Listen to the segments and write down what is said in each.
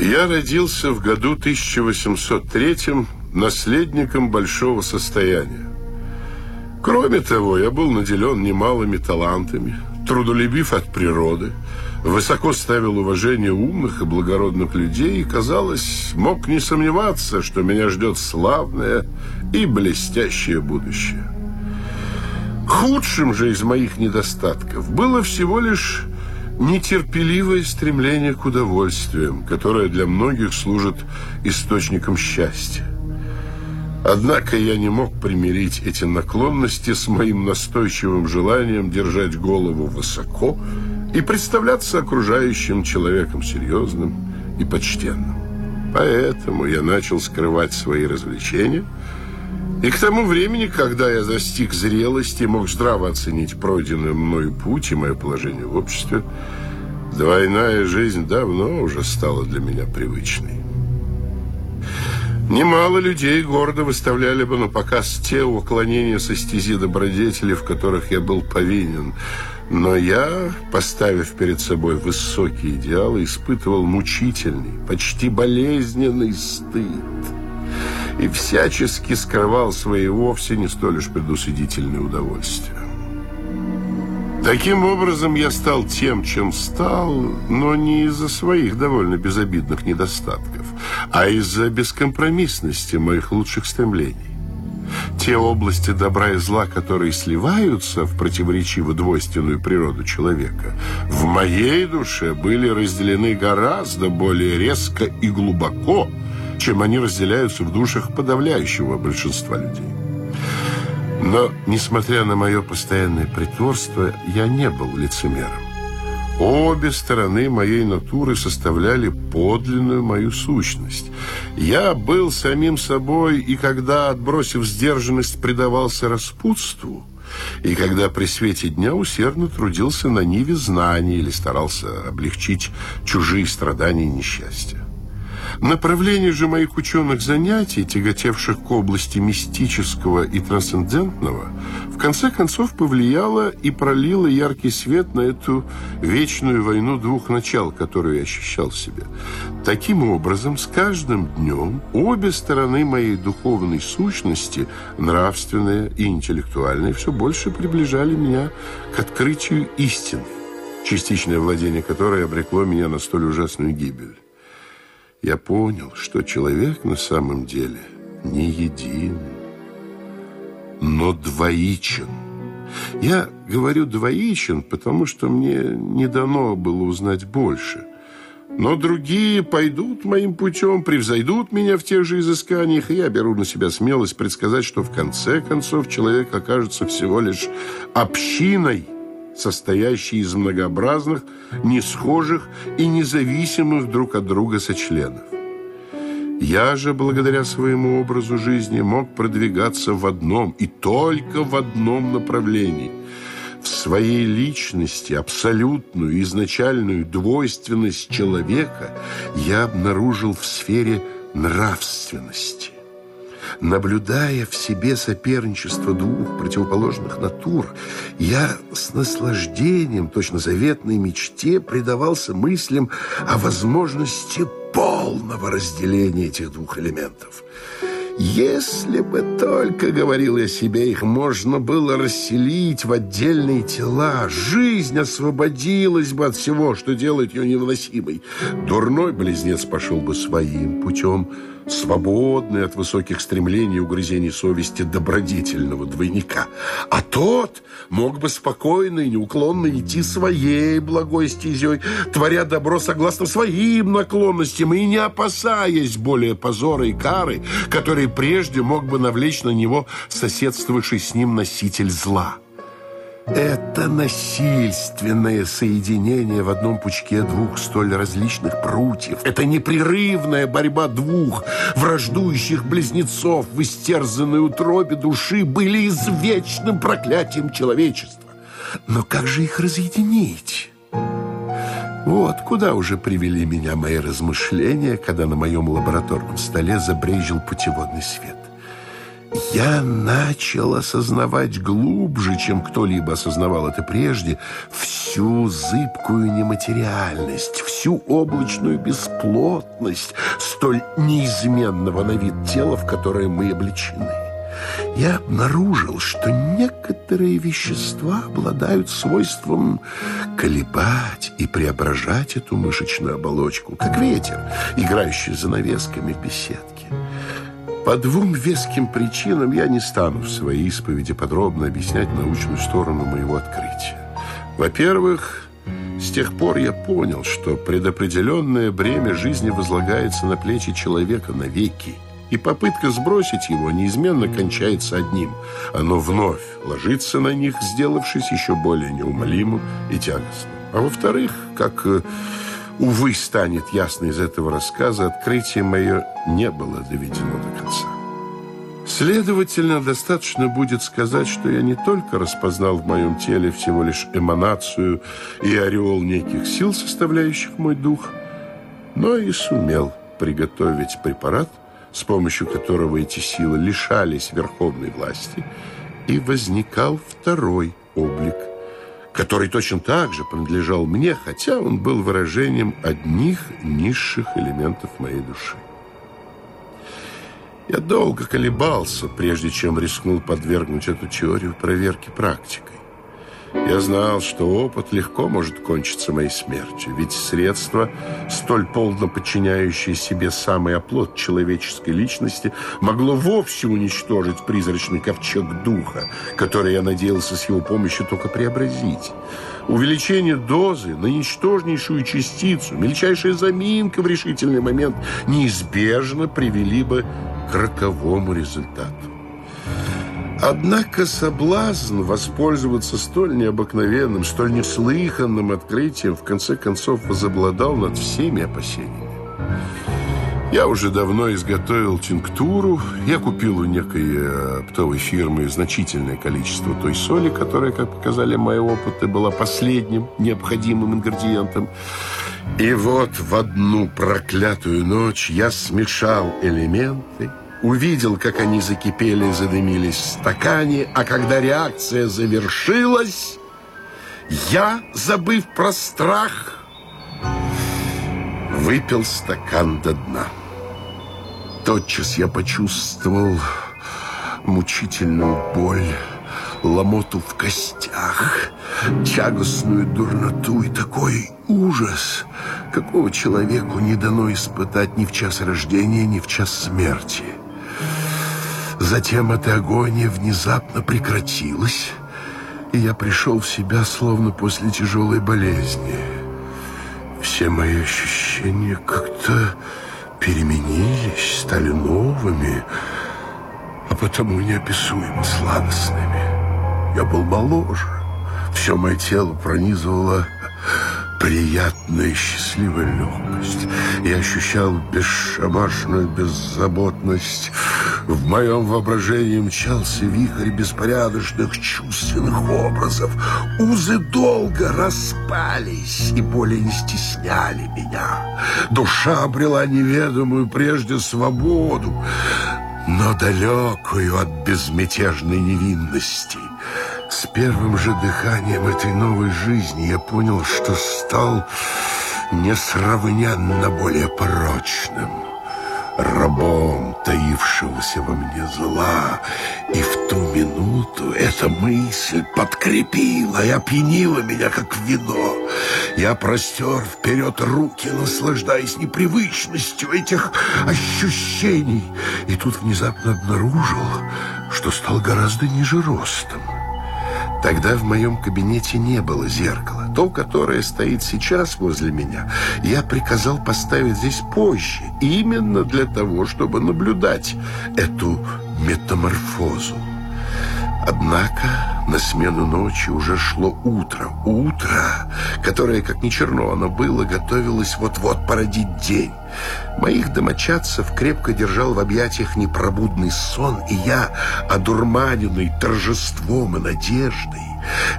Я родился в году 1803 наследником большого состояния. Кроме того, я был наделен немалыми талантами, трудолюбив от природы, высоко ставил уважение умных и благородных людей и, казалось, мог не сомневаться, что меня ждет славное и блестящее будущее. Худшим же из моих недостатков было всего лишь нетерпеливое стремление к удовольствиям, которое для многих служит источником счастья. Однако я не мог примирить эти наклонности с моим настойчивым желанием держать голову высоко и представляться окружающим человеком серьезным и почтенным. Поэтому я начал скрывать свои развлечения, и к тому времени, когда я достиг зрелости мог здраво оценить пройденный мною путь и мое положение в обществе, двойная жизнь давно уже стала для меня привычной. Немало людей гордо выставляли бы на показ те уклонения со стези добродетели, в которых я был повинен. Но я, поставив перед собой высокие идеалы, испытывал мучительный, почти болезненный стыд и всячески скрывал свои вовсе не столь уж предусудительные удовольствия. Таким образом, я стал тем, чем стал, но не из-за своих довольно безобидных недостатков, а из-за бескомпромиссности моих лучших стремлений. Те области добра и зла, которые сливаются в противоречиво двойственную природу человека, в моей душе были разделены гораздо более резко и глубоко, чем они разделяются в душах подавляющего большинства людей. Но, несмотря на мое постоянное притворство, я не был лицемером. Обе стороны моей натуры составляли подлинную мою сущность. Я был самим собой, и когда, отбросив сдержанность, предавался распутству, и когда при свете дня усердно трудился на ниве знаний или старался облегчить чужие страдания и несчастья. Направление же моих ученых занятий, тяготевших к области мистического и трансцендентного, в конце концов повлияло и пролило яркий свет на эту вечную войну двух начал, которую я ощущал в себе. Таким образом, с каждым днем обе стороны моей духовной сущности, нравственная и интеллектуальная, все больше приближали меня к открытию истины, частичное владение которой обрекло меня на столь ужасную гибель я понял, что человек на самом деле не един, но двоичен. Я говорю двоичен, потому что мне не дано было узнать больше. Но другие пойдут моим путем, превзойдут меня в тех же изысканиях, и я беру на себя смелость предсказать, что в конце концов человек окажется всего лишь общиной – состоящий из многообразных, несхожих и независимых друг от друга сочленов. Я же, благодаря своему образу жизни, мог продвигаться в одном и только в одном направлении. В своей личности абсолютную изначальную двойственность человека я обнаружил в сфере нравственности наблюдая в себе соперничество двух противоположных натур, я с наслаждением, точно заветной мечте, предавался мыслям о возможности полного разделения этих двух элементов. Если бы только, говорил я себе, их можно было расселить в отдельные тела, жизнь освободилась бы от всего, что делает ее невыносимой. Дурной близнец пошел бы своим путем, свободный от высоких стремлений и угрызений совести добродетельного двойника. А тот мог бы спокойно и неуклонно идти своей благой стезей, творя добро согласно своим наклонностям и не опасаясь более позора и кары, которые прежде мог бы навлечь на него соседствовавший с ним носитель зла. Это насильственное соединение в одном пучке двух столь различных прутьев. Это непрерывная борьба двух враждующих близнецов в истерзанной утробе души были извечным проклятием человечества. Но как же их разъединить? Вот куда уже привели меня мои размышления, когда на моем лабораторном столе забрежил путеводный свет. Я начал осознавать глубже, чем кто-либо осознавал это прежде, всю зыбкую нематериальность, всю облачную бесплотность столь неизменного на вид тела, в которое мы облечены. Я обнаружил, что некоторые вещества обладают свойством колебать и преображать эту мышечную оболочку, как ветер, играющий занавесками в беседке. По двум веским причинам я не стану в своей исповеди подробно объяснять научную сторону моего открытия. Во-первых, с тех пор я понял, что предопределенное бремя жизни возлагается на плечи человека навеки, и попытка сбросить его неизменно кончается одним. Оно вновь ложится на них, сделавшись еще более неумолимым и тягостным. А во-вторых, как э, Увы, станет ясно из этого рассказа, открытие мое не было доведено до конца. Следовательно, достаточно будет сказать, что я не только распознал в моем теле всего лишь эманацию и ореол неких сил, составляющих мой дух, но и сумел приготовить препарат, с помощью которого эти силы лишались верховной власти, и возникал второй облик который точно так же принадлежал мне, хотя он был выражением одних низших элементов моей души. Я долго колебался, прежде чем рискнул подвергнуть эту теорию проверке практикой. Я знал, что опыт легко может кончиться моей смертью, ведь средство, столь полно подчиняющее себе самый оплот человеческой личности, могло вовсе уничтожить призрачный ковчег духа, который я надеялся с его помощью только преобразить. Увеличение дозы на ничтожнейшую частицу, мельчайшая заминка в решительный момент неизбежно привели бы к роковому результату. Однако соблазн воспользоваться столь необыкновенным, столь неслыханным открытием в конце концов возобладал над всеми опасениями. Я уже давно изготовил тинктуру. Я купил у некой э, оптовой фирмы значительное количество той соли, которая, как показали мои опыты, была последним необходимым ингредиентом. И вот в одну проклятую ночь я смешал элементы, увидел, как они закипели и задымились в стакане, а когда реакция завершилась, я, забыв про страх, выпил стакан до дна. Тотчас я почувствовал мучительную боль, ломоту в костях, тягостную дурноту и такой ужас, какого человеку не дано испытать ни в час рождения, ни в час смерти. Затем эта агония внезапно прекратилась, и я пришел в себя, словно после тяжелой болезни. Все мои ощущения как-то переменились, стали новыми, а потому неописуемо сладостными. Я был моложе, все мое тело пронизывало приятная счастливая легкость. Я ощущал бесшабашную беззаботность. В моем воображении мчался вихрь беспорядочных чувственных образов. Узы долго распались и более не стесняли меня. Душа обрела неведомую прежде свободу, но далекую от безмятежной невинности. С первым же дыханием этой новой жизни я понял, что стал несравненно более порочным, рабом таившегося во мне зла. И в ту минуту эта мысль подкрепила и опьянила меня, как вино. Я простер вперед руки, наслаждаясь непривычностью этих ощущений. И тут внезапно обнаружил, что стал гораздо ниже ростом. Тогда в моем кабинете не было зеркала. То, которое стоит сейчас возле меня, я приказал поставить здесь позже, именно для того, чтобы наблюдать эту метаморфозу. Однако на смену ночи уже шло утро. Утро, которое, как ни черно оно было, готовилось вот-вот породить день. Моих домочадцев крепко держал в объятиях непробудный сон, и я, одурманенный торжеством и надеждой,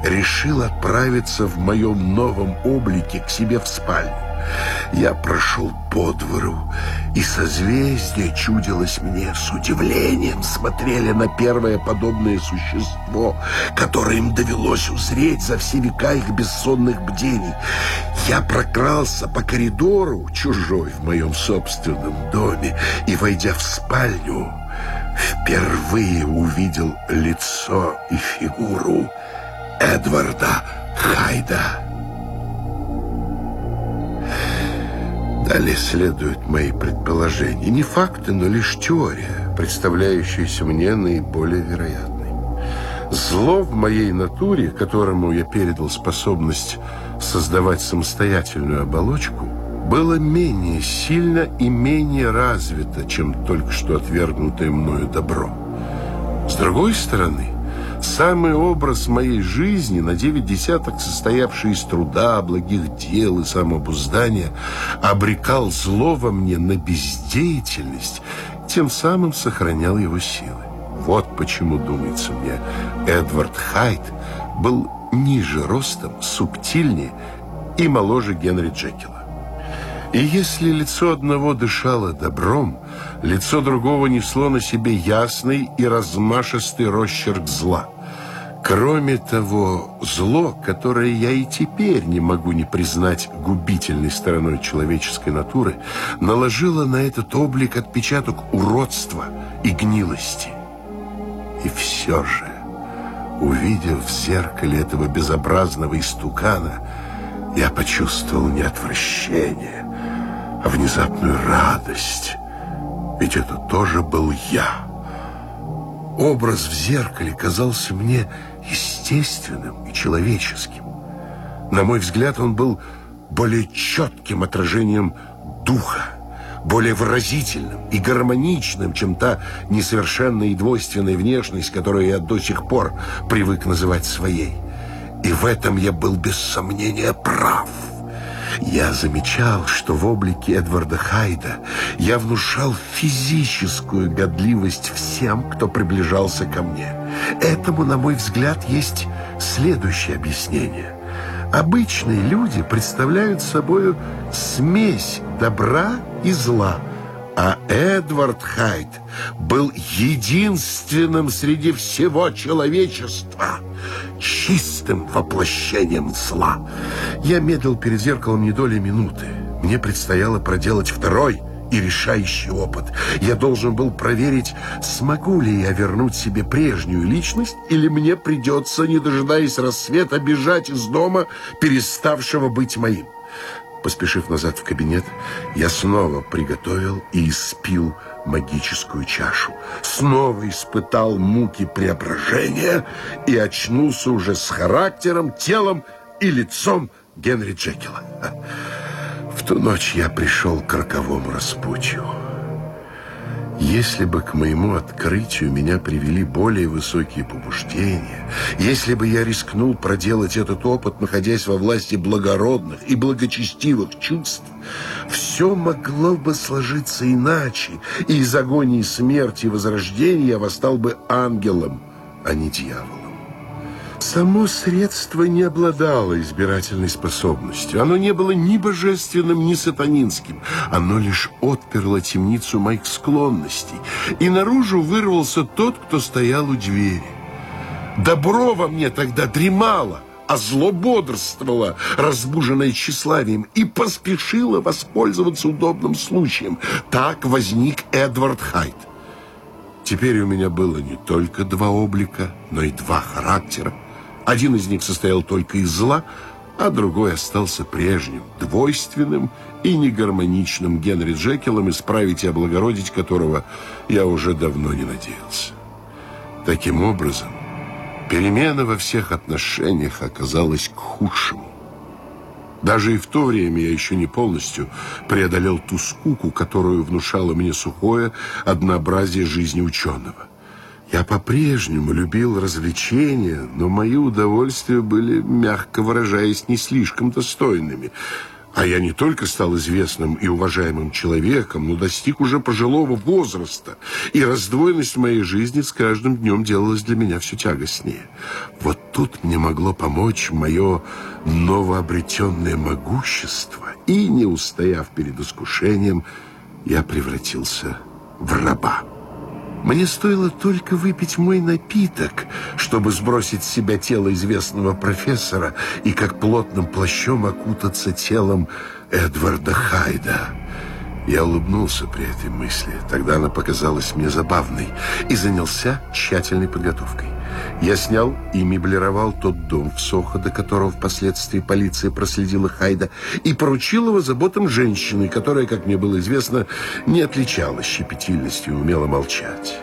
решил отправиться в моем новом облике к себе в спальню. Я прошел по двору, и созвездие чудилось мне с удивлением смотрели на первое подобное существо, которое им довелось узреть за все века их бессонных бдений. Я прокрался по коридору, чужой в моем собственном доме, и, войдя в спальню, впервые увидел лицо и фигуру Эдварда Хайда. Далее следуют мои предположения. Не факты, но лишь теория, представляющаяся мне наиболее вероятной. Зло в моей натуре, которому я передал способность создавать самостоятельную оболочку, было менее сильно и менее развито, чем только что отвергнутое мною добро. С другой стороны, Самый образ моей жизни, на девять десяток состоявший из труда, благих дел и самообуздания, обрекал зло во мне на бездеятельность, тем самым сохранял его силы. Вот почему, думается мне, Эдвард Хайт был ниже ростом, субтильнее и моложе Генри Джекила. И если лицо одного дышало добром, лицо другого несло на себе ясный и размашистый росчерк зла. Кроме того, зло, которое я и теперь не могу не признать губительной стороной человеческой натуры, наложило на этот облик отпечаток уродства и гнилости. И все же, увидев в зеркале этого безобразного истукана, я почувствовал не отвращение, а внезапную радость. Ведь это тоже был я. Образ в зеркале казался мне естественным и человеческим. На мой взгляд, он был более четким отражением духа, более выразительным и гармоничным, чем та несовершенная и двойственная внешность, которую я до сих пор привык называть своей. И в этом я был без сомнения прав. Я замечал, что в облике Эдварда Хайда я внушал физическую годливость всем, кто приближался ко мне. Этому, на мой взгляд, есть следующее объяснение. Обычные люди представляют собой смесь добра и зла – а Эдвард Хайд был единственным среди всего человечества, чистым воплощением зла. Я медлил перед зеркалом не доли минуты. Мне предстояло проделать второй и решающий опыт. Я должен был проверить, смогу ли я вернуть себе прежнюю личность, или мне придется, не дожидаясь рассвета, бежать из дома, переставшего быть моим. Поспешив назад в кабинет, я снова приготовил и испил магическую чашу. Снова испытал муки преображения и очнулся уже с характером, телом и лицом Генри Джекила. В ту ночь я пришел к роковому распутью. Если бы к моему открытию меня привели более высокие побуждения, если бы я рискнул проделать этот опыт, находясь во власти благородных и благочестивых чувств, все могло бы сложиться иначе, и из агонии смерти и возрождения я восстал бы ангелом, а не дьяволом. Само средство не обладало избирательной способностью. Оно не было ни божественным, ни сатанинским. Оно лишь отперло темницу моих склонностей. И наружу вырвался тот, кто стоял у двери. Добро во мне тогда дремало, а зло бодрствовало, разбуженное тщеславием, и поспешило воспользоваться удобным случаем. Так возник Эдвард Хайт. Теперь у меня было не только два облика, но и два характера. Один из них состоял только из зла, а другой остался прежним, двойственным и негармоничным Генри Джекилом, исправить и облагородить которого я уже давно не надеялся. Таким образом, перемена во всех отношениях оказалась к худшему. Даже и в то время я еще не полностью преодолел ту скуку, которую внушало мне сухое однообразие жизни ученого. Я по-прежнему любил развлечения, но мои удовольствия были, мягко выражаясь, не слишком достойными. А я не только стал известным и уважаемым человеком, но достиг уже пожилого возраста, и раздвоенность моей жизни с каждым днем делалась для меня все тягостнее. Вот тут мне могло помочь мое новообретенное могущество, и, не устояв перед искушением, я превратился в раба. Мне стоило только выпить мой напиток, чтобы сбросить с себя тело известного профессора и как плотным плащом окутаться телом Эдварда Хайда. Я улыбнулся при этой мысли. Тогда она показалась мне забавной и занялся тщательной подготовкой. Я снял и меблировал тот дом в Сохо, до которого впоследствии полиция проследила Хайда, и поручил его заботам женщины, которая, как мне было известно, не отличалась щепетильностью и умела молчать.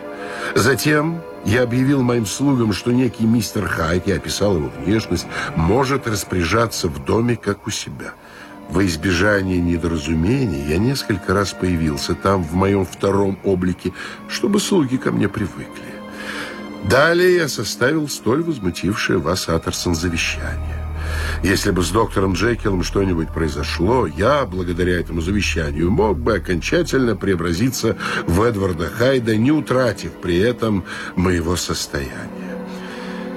Затем я объявил моим слугам, что некий мистер Хайд, я описал его внешность, может распоряжаться в доме, как у себя. Во избежание недоразумений я несколько раз появился там в моем втором облике, чтобы слуги ко мне привыкли. Далее я составил столь возмутившее вас, Атерсон, завещание. Если бы с доктором Джекилом что-нибудь произошло, я, благодаря этому завещанию, мог бы окончательно преобразиться в Эдварда Хайда, не утратив при этом моего состояния.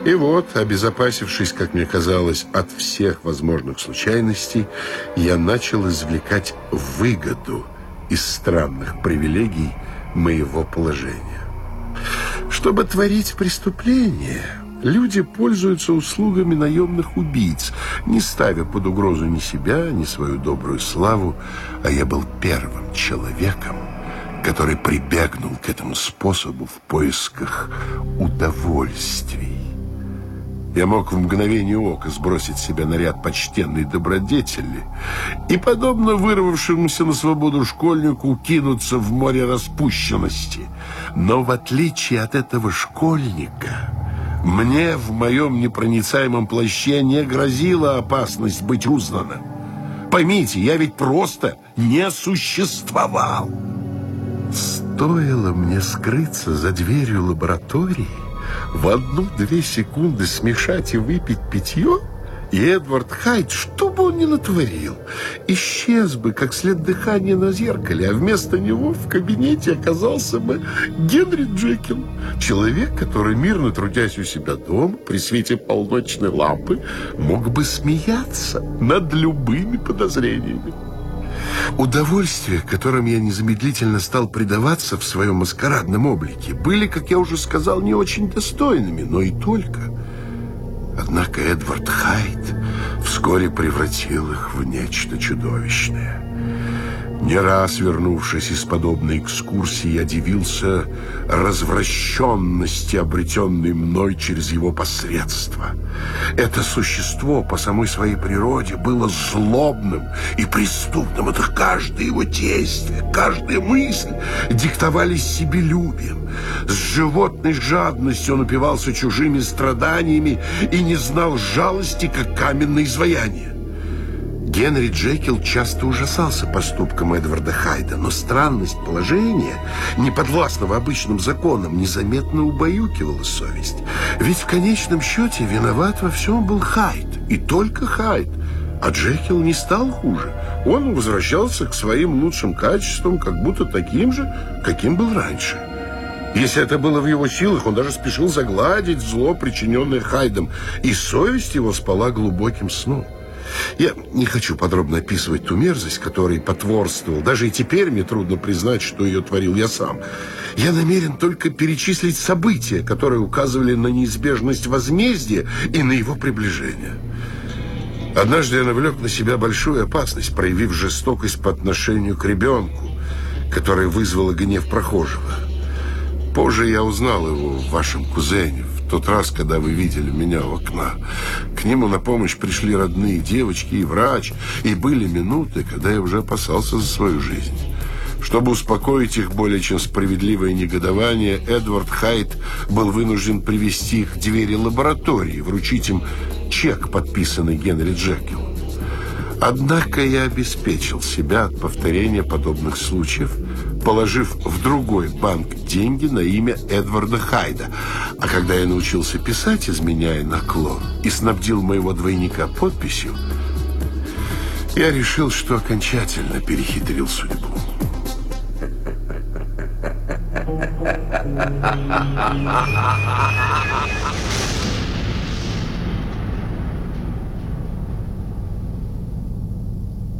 И вот, обезопасившись, как мне казалось, от всех возможных случайностей, я начал извлекать выгоду из странных привилегий моего положения. Чтобы творить преступление, люди пользуются услугами наемных убийц, не ставя под угрозу ни себя, ни свою добрую славу, а я был первым человеком, который прибегнул к этому способу в поисках удовольствий. Я мог в мгновение ока сбросить себя наряд почтенной добродетели и, подобно вырвавшемуся на свободу школьнику, кинуться в море распущенности. Но в отличие от этого школьника, мне в моем непроницаемом плаще не грозила опасность быть узнанным. Поймите, я ведь просто не существовал. Стоило мне скрыться за дверью лаборатории, в одну-две секунды смешать и выпить питье, и Эдвард Хайт, что бы он ни натворил, исчез бы, как след дыхания на зеркале, а вместо него в кабинете оказался бы Генри Джекил, человек, который, мирно трудясь у себя дома, при свете полночной лампы, мог бы смеяться над любыми подозрениями. Удовольствия, которым я незамедлительно стал предаваться в своем маскарадном облике, были, как я уже сказал, не очень достойными, но и только. Однако Эдвард Хайт вскоре превратил их в нечто чудовищное. Не раз вернувшись из подобной экскурсии, я дивился развращенности, обретенной мной через его посредство. Это существо по самой своей природе было злобным и преступным. Это каждое его действие, каждая мысль диктовались себелюбием. С животной жадностью он упивался чужими страданиями и не знал жалости, как каменное изваяние. Генри Джекил часто ужасался поступкам Эдварда Хайда, но странность положения, не подвластного обычным законам, незаметно убаюкивала совесть. Ведь в конечном счете виноват во всем был Хайд, и только Хайд. А Джекил не стал хуже. Он возвращался к своим лучшим качествам, как будто таким же, каким был раньше. Если это было в его силах, он даже спешил загладить зло, причиненное Хайдом, и совесть его спала глубоким сном. Я не хочу подробно описывать ту мерзость, которой потворствовал. Даже и теперь мне трудно признать, что ее творил я сам. Я намерен только перечислить события, которые указывали на неизбежность возмездия и на его приближение. Однажды я навлек на себя большую опасность, проявив жестокость по отношению к ребенку, которая вызвала гнев прохожего. Позже я узнал его в вашем кузене, тот раз, когда вы видели меня у окна. К нему на помощь пришли родные девочки и врач, и были минуты, когда я уже опасался за свою жизнь. Чтобы успокоить их более чем справедливое негодование, Эдвард Хайт был вынужден привести их к двери лаборатории, вручить им чек, подписанный Генри Джекил. Однако я обеспечил себя от повторения подобных случаев, положив в другой банк деньги на имя Эдварда Хайда. А когда я научился писать, изменяя наклон, и снабдил моего двойника подписью, я решил, что окончательно перехитрил судьбу. Ha ha ha ha ha ha!